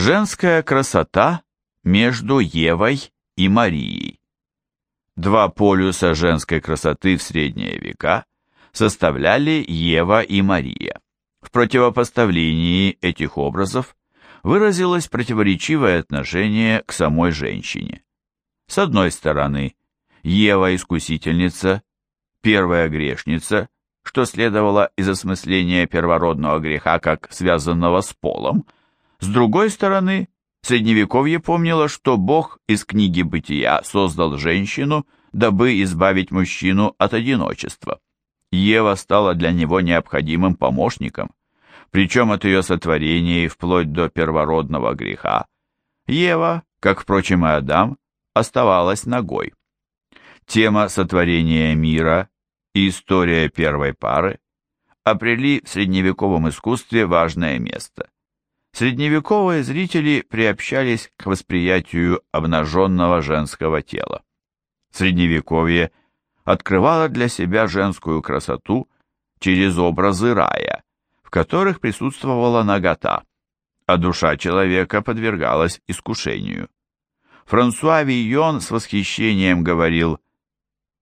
Женская красота между Евой и Марией. Два полюса женской красоты в средние века составляли Ева и Мария. В противопоставлении этих образов выразилось противоречивое отношение к самой женщине. С одной стороны, Ева-искусительница, первая грешница, что следовало из осмысления первородного греха как связанного с полом, с другой стороны, Средневековье помнило, что Бог из книги Бытия создал женщину, дабы избавить мужчину от одиночества. Ева стала для него необходимым помощником, причем от ее сотворения и вплоть до первородного греха. Ева, как, впрочем, и Адам, оставалась ногой. Тема сотворения мира и история первой пары обрели в средневековом искусстве важное место. Средневековые зрители приобщались к восприятию обнаженного женского тела. Средневековье открывало для себя женскую красоту через образы рая, в которых присутствовала нагота, а душа человека подвергалась искушению. Франсуа Вийон с восхищением говорил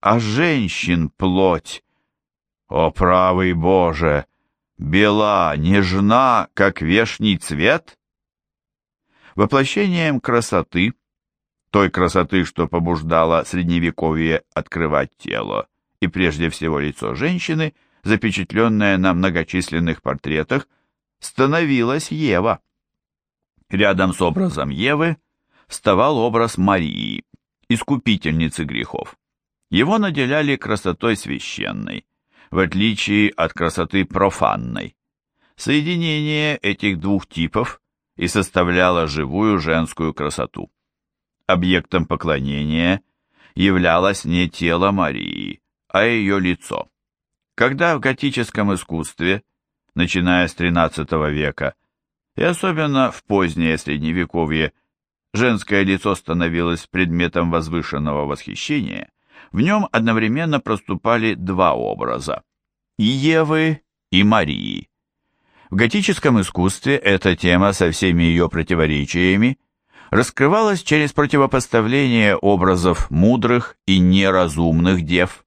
«А женщин плоть! О, правый Боже! Бела, нежна, как вешний цвет?» Воплощением красоты, той красоты, что побуждала Средневековье открывать тело и прежде всего лицо женщины, запечатленное на многочисленных портретах, становилась Ева. Рядом с образом Евы вставал образ Марии, искупительницы грехов. Его наделяли красотой священной, в отличие от красоты профанной. Соединение этих двух типов и составляло живую женскую красоту. Объектом поклонения являлось не тело Марии, а ее лицо. Когда в готическом искусстве, начиная с XIII века, и особенно в позднее Средневековье, женское лицо становилось предметом возвышенного восхищения, в нем одновременно проступали два образа – и Евы, и Марии. В готическом искусстве эта тема со всеми ее противоречиями раскрывалась через противопоставление образов мудрых и неразумных дев.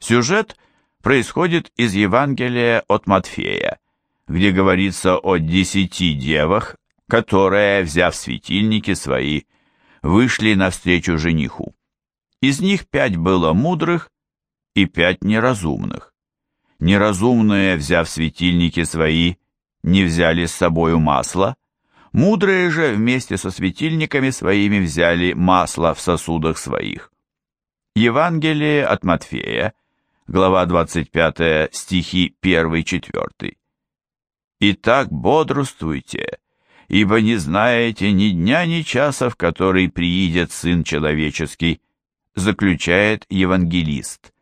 Сюжет происходит из Евангелия от Матфея, где говорится о десяти девах, которые, взяв светильники свои, вышли навстречу жениху. Из них пять было мудрых и пять неразумных. Неразумные, взяв светильники свои, не взяли с собою масло, мудрые же вместе со светильниками своими взяли масло в сосудах своих. Евангелие от Матфея, глава 25, стихи 1-4. «Итак бодрствуйте, ибо не знаете ни дня, ни часа, в который приидет Сын Человеческий, заключает евангелист.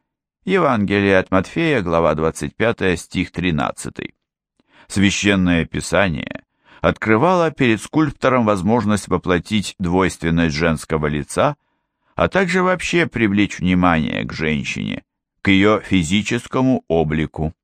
Евангелие от Матфея, глава 25, стих 13. Священное Писание открывало перед скульптором возможность воплотить двойственность женского лица, а также вообще привлечь внимание к женщине, к ее физическому облику.